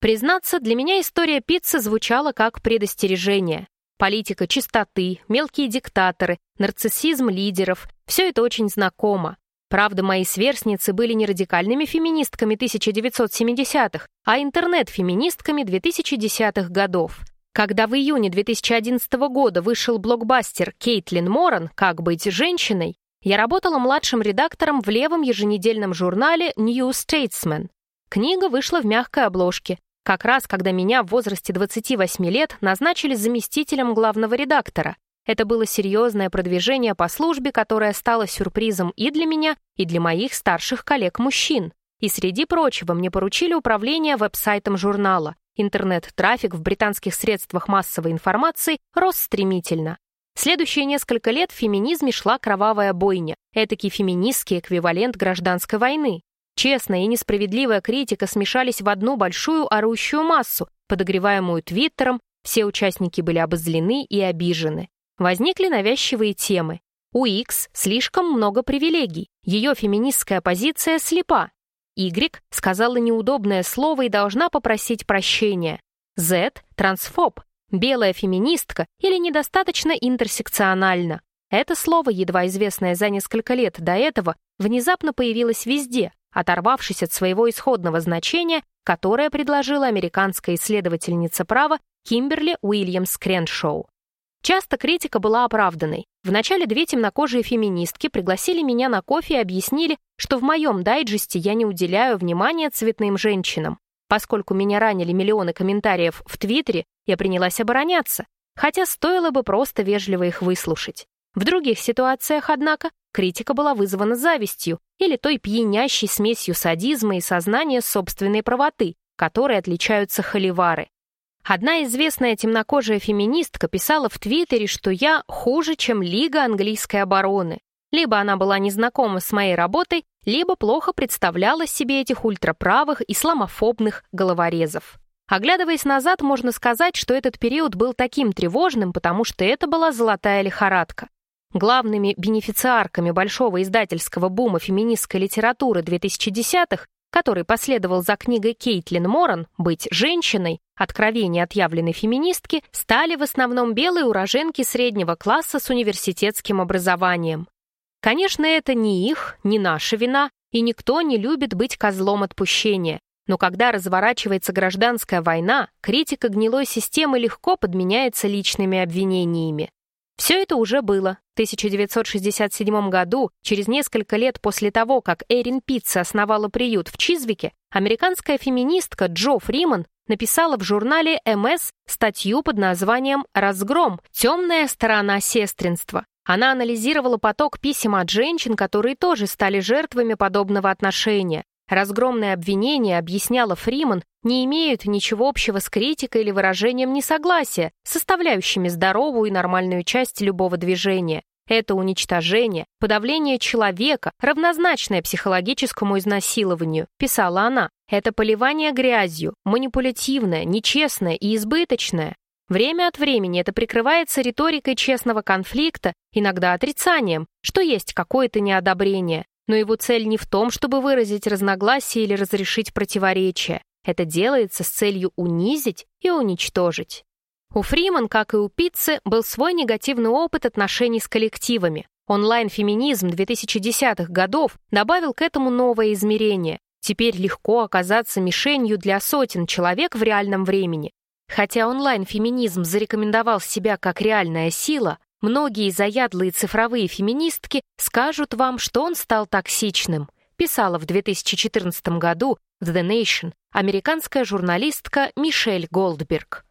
Признаться, для меня история пиццы звучала как предостережение. Политика чистоты, мелкие диктаторы, нарциссизм лидеров – все это очень знакомо. Правда, мои сверстницы были не радикальными феминистками 1970-х, а интернет-феминистками 2010-х годов. Когда в июне 2011 года вышел блокбастер «Кейтлин Моран. Как быть женщиной», я работала младшим редактором в левом еженедельном журнале New Statesman. Книга вышла в мягкой обложке, как раз когда меня в возрасте 28 лет назначили заместителем главного редактора. Это было серьезное продвижение по службе, которое стало сюрпризом и для меня, и для моих старших коллег-мужчин. И среди прочего мне поручили управление веб-сайтом журнала. Интернет-трафик в британских средствах массовой информации рос стремительно. Следующие несколько лет в феминизме шла кровавая бойня, этакий феминистский эквивалент гражданской войны. Честная и несправедливая критика смешались в одну большую орущую массу, подогреваемую Твиттером, все участники были обозлены и обижены. Возникли навязчивые темы. У X слишком много привилегий, ее феминистская позиция слепа. Y сказала неудобное слово и должна попросить прощения. Z – трансфоб, белая феминистка или недостаточно интерсекциональна. Это слово, едва известное за несколько лет до этого, внезапно появилось везде, оторвавшись от своего исходного значения, которое предложила американская исследовательница права Кимберли Уильямс Креншоу. Часто критика была оправданной. Вначале две темнокожие феминистки пригласили меня на кофе и объяснили, что в моем дайджесте я не уделяю внимания цветным женщинам. Поскольку меня ранили миллионы комментариев в Твиттере, я принялась обороняться, хотя стоило бы просто вежливо их выслушать. В других ситуациях, однако, критика была вызвана завистью или той пьянящей смесью садизма и сознания собственной правоты, которой отличаются холивары. Одна известная темнокожая феминистка писала в Твиттере, что я хуже, чем Лига английской обороны. Либо она была незнакома с моей работой, либо плохо представляла себе этих ультраправых исламофобных головорезов. Оглядываясь назад, можно сказать, что этот период был таким тревожным, потому что это была золотая лихорадка. Главными бенефициарками большого издательского бума феминистской литературы 2010-х, который последовал за книгой Кейтлин Моран «Быть женщиной. Откровение отъявленной феминистки», стали в основном белые уроженки среднего класса с университетским образованием. Конечно, это не их, не наша вина, и никто не любит быть козлом отпущения. Но когда разворачивается гражданская война, критика гнилой системы легко подменяется личными обвинениями. Все это уже было. В 1967 году, через несколько лет после того, как Эрин Питца основала приют в Чизвике, американская феминистка Джо Фриман написала в журнале МС статью под названием «Разгром. Темная сторона сестринства». Она анализировала поток писем от женщин, которые тоже стали жертвами подобного отношения. Разгромные обвинения, объясняла Фриман, не имеют ничего общего с критикой или выражением несогласия, составляющими здоровую и нормальную часть любого движения. Это уничтожение, подавление человека, равнозначное психологическому изнасилованию, писала она. Это поливание грязью, манипулятивное, нечестное и избыточное. Время от времени это прикрывается риторикой честного конфликта, иногда отрицанием, что есть какое-то неодобрение. Но его цель не в том, чтобы выразить разногласие или разрешить противоречия. Это делается с целью унизить и уничтожить. У Фриман, как и у Пиццы, был свой негативный опыт отношений с коллективами. Онлайн-феминизм 2010-х годов добавил к этому новое измерение. Теперь легко оказаться мишенью для сотен человек в реальном времени. Хотя онлайн-феминизм зарекомендовал себя как реальная сила, многие заядлые цифровые феминистки скажут вам, что он стал токсичным, писала в 2014 году в The Nation американская журналистка Мишель Голдберг.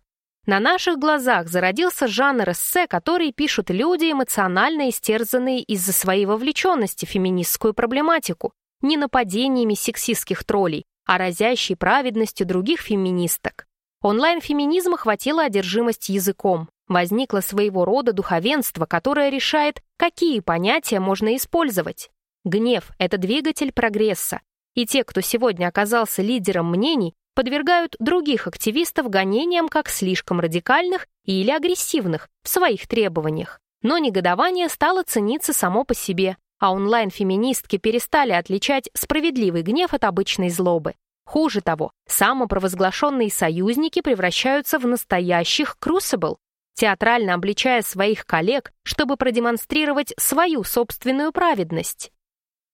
На наших глазах зародился жанр эссе, который пишут люди, эмоционально истерзанные из-за своей вовлеченности в феминистскую проблематику, не нападениями сексистских троллей, а разящей праведностью других феминисток. Онлайн-феминизма хватило одержимость языком. Возникло своего рода духовенство, которое решает, какие понятия можно использовать. Гнев — это двигатель прогресса, и те, кто сегодня оказался лидером мнений, подвергают других активистов гонениям как слишком радикальных или агрессивных в своих требованиях. Но негодование стало цениться само по себе, а онлайн-феминистки перестали отличать справедливый гнев от обычной злобы. Хуже того, самопровозглашенные союзники превращаются в настоящих крусабл, театрально обличая своих коллег, чтобы продемонстрировать свою собственную праведность.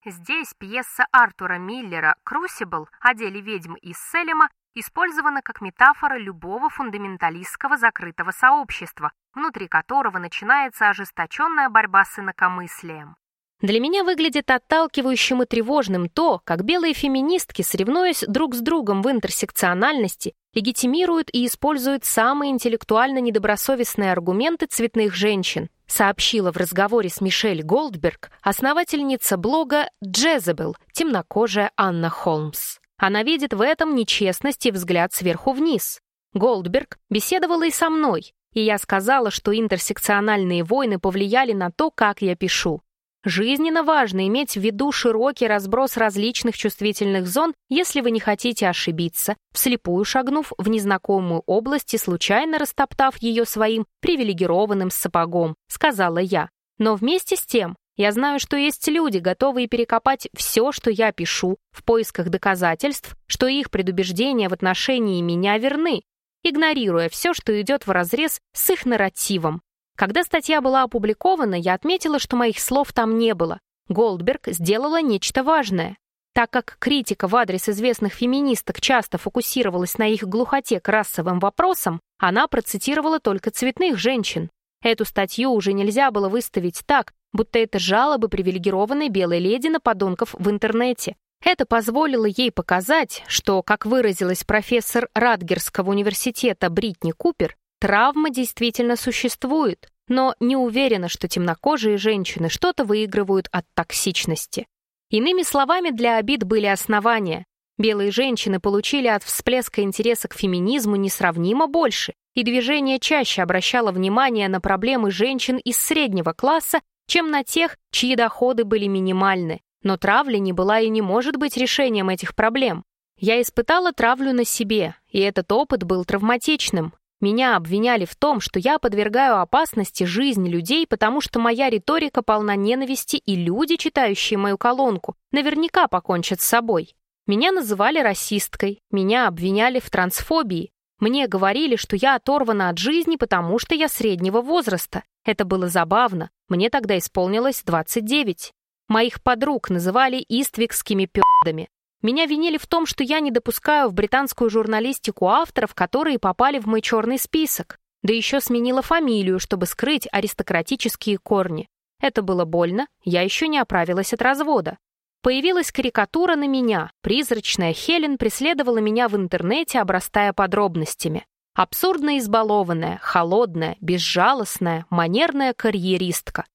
Здесь пьеса Артура Миллера «Крусибл» о деле ведьм из Селема использована как метафора любого фундаменталистского закрытого сообщества, внутри которого начинается ожесточенная борьба с инакомыслием. Для меня выглядит отталкивающим и тревожным то, как белые феминистки, соревнуясь друг с другом в интерсекциональности, легитимируют и используют самые интеллектуально недобросовестные аргументы цветных женщин, сообщила в разговоре с Мишель Голдберг основательница блога «Джезебел» темнокожая Анна Холмс. Она видит в этом нечестность и взгляд сверху вниз. Голдберг беседовала и со мной, и я сказала, что интерсекциональные войны повлияли на то, как я пишу. Жизненно важно иметь в виду широкий разброс различных чувствительных зон, если вы не хотите ошибиться, вслепую шагнув в незнакомую область и случайно растоптав ее своим привилегированным сапогом, сказала я. Но вместе с тем, я знаю, что есть люди, готовые перекопать все, что я пишу, в поисках доказательств, что их предубеждения в отношении меня верны, игнорируя все, что идет вразрез с их нарративом. Когда статья была опубликована, я отметила, что моих слов там не было. Голдберг сделала нечто важное. Так как критика в адрес известных феминисток часто фокусировалась на их глухоте к расовым вопросам, она процитировала только цветных женщин. Эту статью уже нельзя было выставить так, будто это жалобы привилегированной белой леди на подонков в интернете. Это позволило ей показать, что, как выразилась профессор Радгерского университета Бритни Купер, Травма действительно существует, но не уверена, что темнокожие женщины что-то выигрывают от токсичности. Иными словами, для обид были основания. Белые женщины получили от всплеска интереса к феминизму несравнимо больше, и движение чаще обращало внимание на проблемы женщин из среднего класса, чем на тех, чьи доходы были минимальны. Но травля не была и не может быть решением этих проблем. Я испытала травлю на себе, и этот опыт был травматичным. Меня обвиняли в том, что я подвергаю опасности жизнь людей, потому что моя риторика полна ненависти, и люди, читающие мою колонку, наверняка покончат с собой. Меня называли расисткой, меня обвиняли в трансфобии. Мне говорили, что я оторвана от жизни, потому что я среднего возраста. Это было забавно. Мне тогда исполнилось 29. Моих подруг называли иствикскими пёдами. Меня винили в том, что я не допускаю в британскую журналистику авторов, которые попали в мой черный список. Да еще сменила фамилию, чтобы скрыть аристократические корни. Это было больно, я еще не оправилась от развода. Появилась карикатура на меня. Призрачная Хелен преследовала меня в интернете, обрастая подробностями. Абсурдно избалованная, холодная, безжалостная, манерная карьеристка.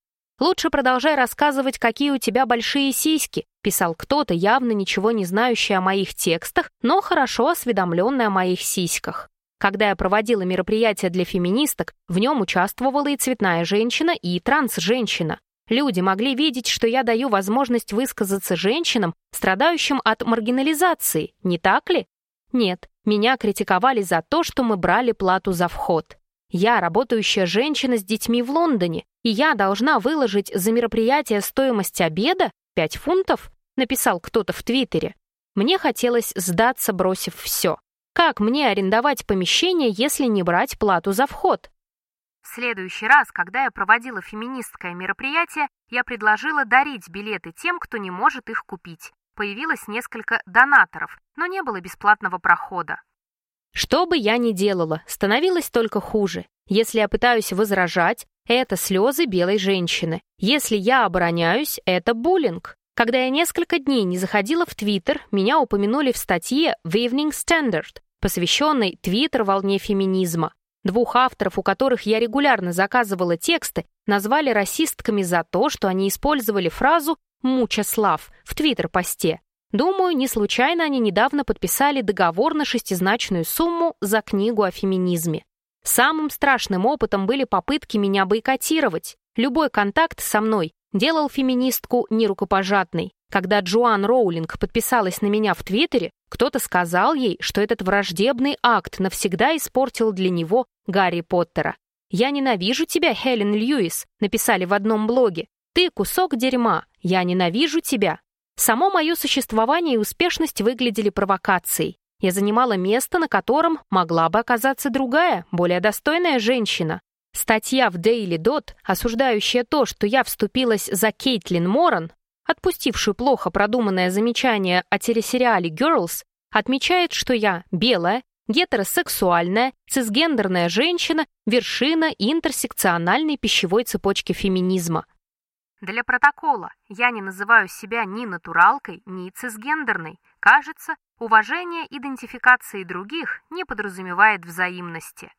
«Лучше продолжай рассказывать, какие у тебя большие сиськи», писал кто-то, явно ничего не знающий о моих текстах, но хорошо осведомленный о моих сиськах. Когда я проводила мероприятие для феминисток, в нем участвовала и цветная женщина, и транс-женщина. Люди могли видеть, что я даю возможность высказаться женщинам, страдающим от маргинализации, не так ли? Нет, меня критиковали за то, что мы брали плату за вход. Я работающая женщина с детьми в Лондоне, и я должна выложить за мероприятие стоимость обеда 5 фунтов, написал кто-то в Твиттере. Мне хотелось сдаться, бросив все. Как мне арендовать помещение, если не брать плату за вход? В следующий раз, когда я проводила феминистское мероприятие, я предложила дарить билеты тем, кто не может их купить. Появилось несколько донаторов, но не было бесплатного прохода. Что бы я ни делала, становилось только хуже. Если я пытаюсь возражать, это слезы белой женщины. Если я обороняюсь, это буллинг. Когда я несколько дней не заходила в Твиттер, меня упомянули в статье в Evening Standard, посвященной Твиттер-волне феминизма. Двух авторов, у которых я регулярно заказывала тексты, назвали расистками за то, что они использовали фразу «муча слав» в Твиттер-посте. Думаю, не случайно они недавно подписали договор на шестизначную сумму за книгу о феминизме. Самым страшным опытом были попытки меня бойкотировать. Любой контакт со мной делал феминистку нерукопожатной. Когда Джоан Роулинг подписалась на меня в Твиттере, кто-то сказал ей, что этот враждебный акт навсегда испортил для него Гарри Поттера. «Я ненавижу тебя, Хелен Льюис», написали в одном блоге. «Ты кусок дерьма. Я ненавижу тебя. Само мое существование и успешность выглядели провокацией. Я занимала место, на котором могла бы оказаться другая, более достойная женщина. Статья в Daily Dot, осуждающая то, что я вступилась за Кейтлин Моран, отпустившую плохо продуманное замечание о телесериале «Girls», отмечает, что я белая, гетеросексуальная, цисгендерная женщина, вершина интерсекциональной пищевой цепочки феминизма. Для протокола я не называю себя ни натуралкой, ни цисгендерной. Кажется, уважение идентификации других не подразумевает взаимности.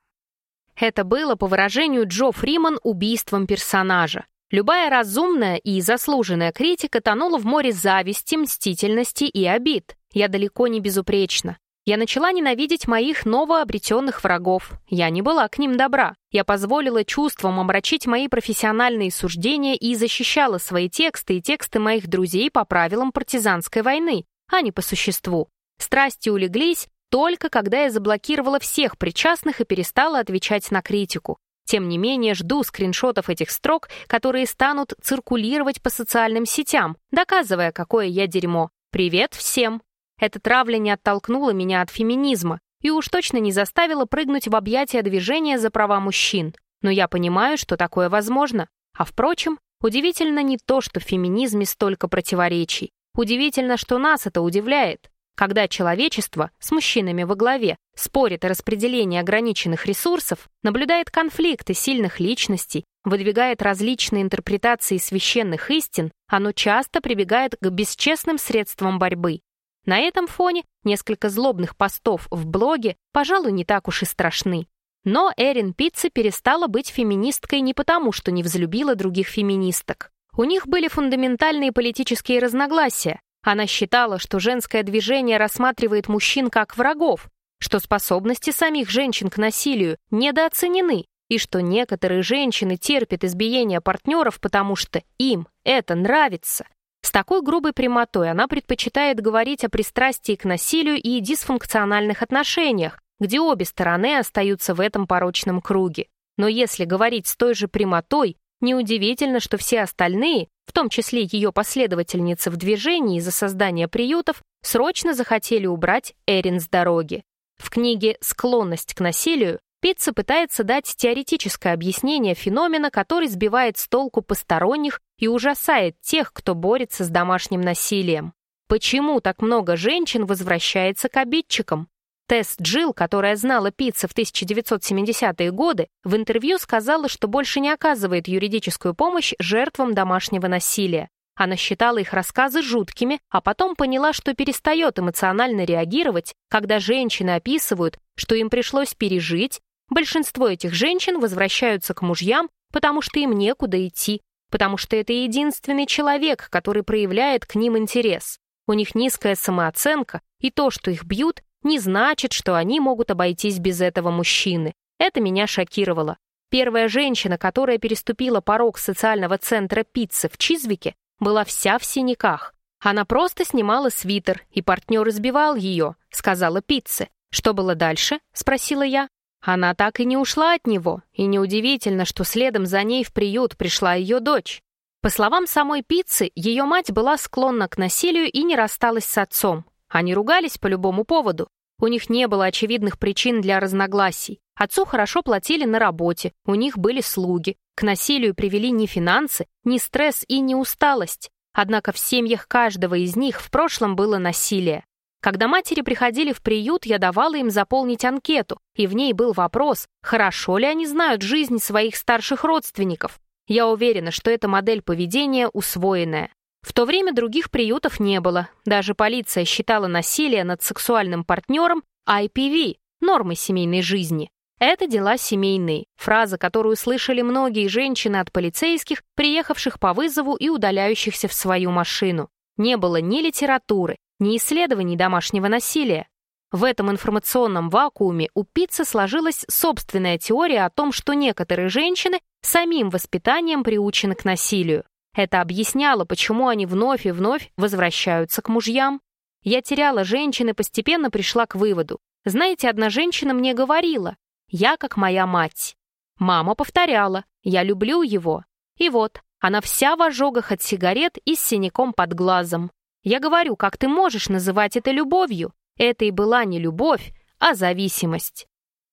Это было, по выражению Джо Фриман, убийством персонажа. Любая разумная и заслуженная критика тонула в море зависти, мстительности и обид. Я далеко не безупречна. Я начала ненавидеть моих новообретенных врагов. Я не была к ним добра. Я позволила чувствам омрачить мои профессиональные суждения и защищала свои тексты и тексты моих друзей по правилам партизанской войны, а не по существу. Страсти улеглись только когда я заблокировала всех причастных и перестала отвечать на критику. Тем не менее, жду скриншотов этих строк, которые станут циркулировать по социальным сетям, доказывая, какое я дерьмо. Привет всем! Эта травля не оттолкнула меня от феминизма и уж точно не заставила прыгнуть в объятия движения за права мужчин. Но я понимаю, что такое возможно. А впрочем, удивительно не то, что в феминизме столько противоречий. Удивительно, что нас это удивляет. Когда человечество с мужчинами во главе спорит о распределении ограниченных ресурсов, наблюдает конфликты сильных личностей, выдвигает различные интерпретации священных истин, оно часто прибегает к бесчестным средствам борьбы. На этом фоне несколько злобных постов в блоге, пожалуй, не так уж и страшны. Но Эрин Пицци перестала быть феминисткой не потому, что не взлюбила других феминисток. У них были фундаментальные политические разногласия. Она считала, что женское движение рассматривает мужчин как врагов, что способности самих женщин к насилию недооценены, и что некоторые женщины терпят избиение партнеров, потому что им это нравится. С такой грубой прямотой она предпочитает говорить о пристрастии к насилию и дисфункциональных отношениях, где обе стороны остаются в этом порочном круге. Но если говорить с той же прямотой, неудивительно, что все остальные, в том числе ее последовательницы в движении за создание приютов, срочно захотели убрать Эрин с дороги. В книге «Склонность к насилию» Пицца пытается дать теоретическое объяснение феномена, который сбивает с толку посторонних и ужасает тех, кто борется с домашним насилием. Почему так много женщин возвращается к обидчикам? Тесс Джилл, которая знала Пицца в 1970-е годы, в интервью сказала, что больше не оказывает юридическую помощь жертвам домашнего насилия. Она считала их рассказы жуткими, а потом поняла, что перестает эмоционально реагировать, когда женщины описывают, что им пришлось пережить, Большинство этих женщин возвращаются к мужьям, потому что им некуда идти, потому что это единственный человек, который проявляет к ним интерес. У них низкая самооценка, и то, что их бьют, не значит, что они могут обойтись без этого мужчины. Это меня шокировало. Первая женщина, которая переступила порог социального центра пиццы в Чизвике, была вся в синяках. Она просто снимала свитер, и партнер избивал ее, сказала пицце. «Что было дальше?» — спросила я. Она так и не ушла от него, и неудивительно, что следом за ней в приют пришла ее дочь. По словам самой пиццы, ее мать была склонна к насилию и не рассталась с отцом. Они ругались по любому поводу. У них не было очевидных причин для разногласий. Отцу хорошо платили на работе, у них были слуги. К насилию привели ни финансы, ни стресс и ни усталость. Однако в семьях каждого из них в прошлом было насилие. Когда матери приходили в приют, я давала им заполнить анкету, и в ней был вопрос, хорошо ли они знают жизнь своих старших родственников. Я уверена, что эта модель поведения усвоенная. В то время других приютов не было. Даже полиция считала насилие над сексуальным партнером IPV, нормой семейной жизни. Это дела семейные, фраза, которую слышали многие женщины от полицейских, приехавших по вызову и удаляющихся в свою машину. Не было ни литературы, ни исследований домашнего насилия. В этом информационном вакууме у Пицца сложилась собственная теория о том, что некоторые женщины самим воспитанием приучены к насилию. Это объясняло, почему они вновь и вновь возвращаются к мужьям. Я теряла женщин и постепенно пришла к выводу. Знаете, одна женщина мне говорила, «Я как моя мать». Мама повторяла, «Я люблю его». И вот, она вся в ожогах от сигарет и с синяком под глазом. Я говорю, как ты можешь называть это любовью? Это и была не любовь, а зависимость.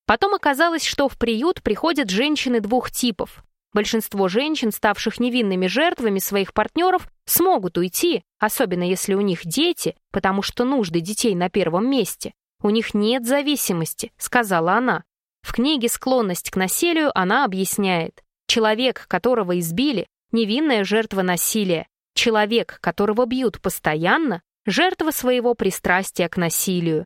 Потом оказалось, что в приют приходят женщины двух типов. Большинство женщин, ставших невинными жертвами своих партнеров, смогут уйти, особенно если у них дети, потому что нужды детей на первом месте. «У них нет зависимости», — сказала она. В книге «Склонность к насилию» она объясняет. Человек, которого избили, невинная жертва насилия. Человек, которого бьют постоянно, жертва своего пристрастия к насилию.